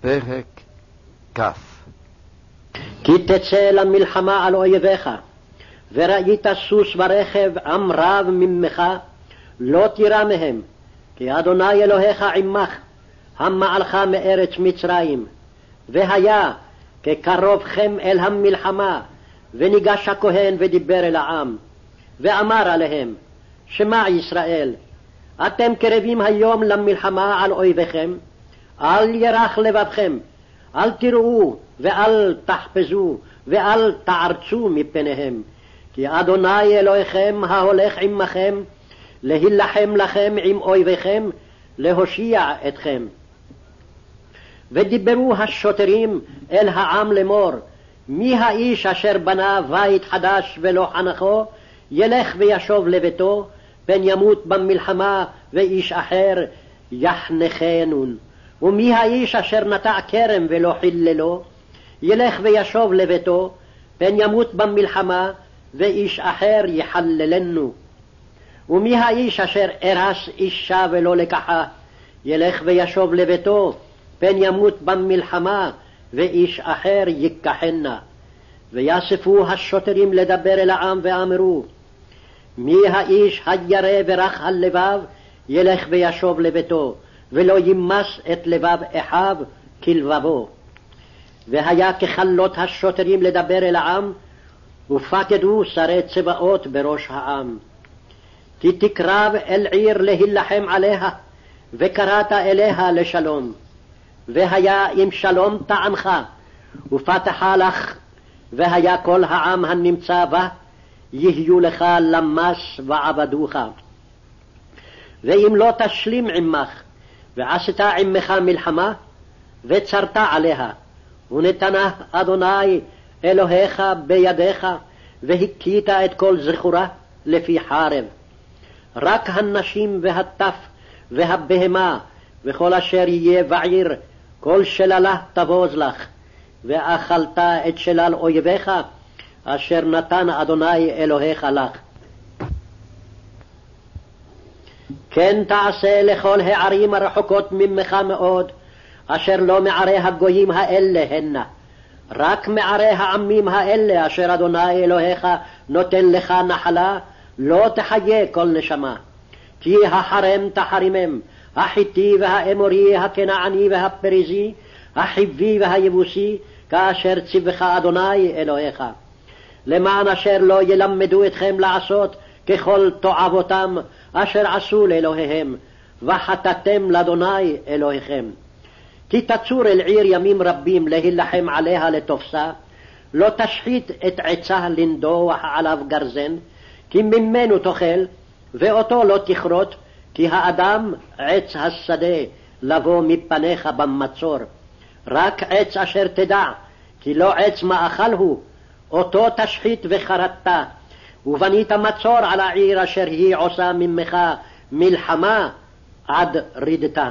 פרק כ. כי תצא למלחמה על אויביך, וראית סוס ורכב עם רב ממך, לא תירא מהם, כי אדוני אלוהיך עמך, המעלך מארץ מצרים. והיה כקרובכם אל המלחמה, וניגש הכהן ודיבר אל העם, ואמר עליהם, שמע ישראל, אתם קרבים היום למלחמה על אויביכם, אל ירח לבבכם, אל תראו ואל תחפזו ואל תערצו מפניהם, כי אדוני אלוהיכם ההולך עמכם, להילחם לכם עם אויביכם, להושיע אתכם. ודיברו השוטרים אל העם לאמור, מי האיש אשר בנה בית חדש ולא חנכו, ילך וישוב לביתו, פן ימות במלחמה ואיש אחר יחנכנון. ומי האיש אשר נטע כרם ולא חיללו, ילך וישוב לביתו, פן ימות במלחמה ואיש אחר יחללנו. ומי האיש אשר ארס אישה ולא לקחה, ילך וישוב לביתו, פן ימות במלחמה ואיש אחר ייקחנה. ויאספו השוטרים לדבר אל העם ואמרו, מי האיש הירא ורך הלבב, ילך וישוב לביתו, ולא ימס את לבב אחיו כלבבו. והיה ככלות השוטרים לדבר אל העם, ופקדו שרי צבאות בראש העם. כי תקרב אל עיר להילחם עליה, וקראת אליה לשלום. והיה אם שלום טענך, ופתחה לך, והיה כל העם הנמצא בה, יהיו לך למס ועבדוך. ואם לא תשלים עמך, ועשתה עמך מלחמה, וצרת עליה, ונתנה אדוני אלוהיך בידיך, והכית את כל זכורה לפי חרב. רק הנשים והטף והבהמה וכל אשר יהיה בעיר, כל שללה תבוז לך, ואכלת את שלל אויביך, אשר נתן אדוני אלוהיך לך. כן תעשה לכל הערים הרחוקות ממך מאוד, אשר לא מערי הגויים האלה הנה. רק מערי העמים האלה אשר אדוני אלוהיך נותן לך נחלה, לא תחיה כל נשמה. כי החרם תחרימם, החיתי והאמורי, הכנעני והפריזי, החיבי והיבוסי, כאשר ציווך אדוני אלוהיך. למען אשר לא ילמדו אתכם לעשות ככל תועבותם אשר עשו לאלוהיהם, וחטאתם לאדוני אלוהיכם. כי תצור אל עיר ימים רבים להילחם עליה לתופסה, לא תשחית את עצה לנדוח עליו גרזן, כי ממנו תאכל, ואותו לא תכרות, כי האדם עץ השדה לבוא מפניך במצור. רק עץ אשר תדע, כי לא עץ מאכל הוא, אותו תשחית וחרטת, ובנית מצור על העיר אשר היא עושה ממך מלחמה עד רידתה.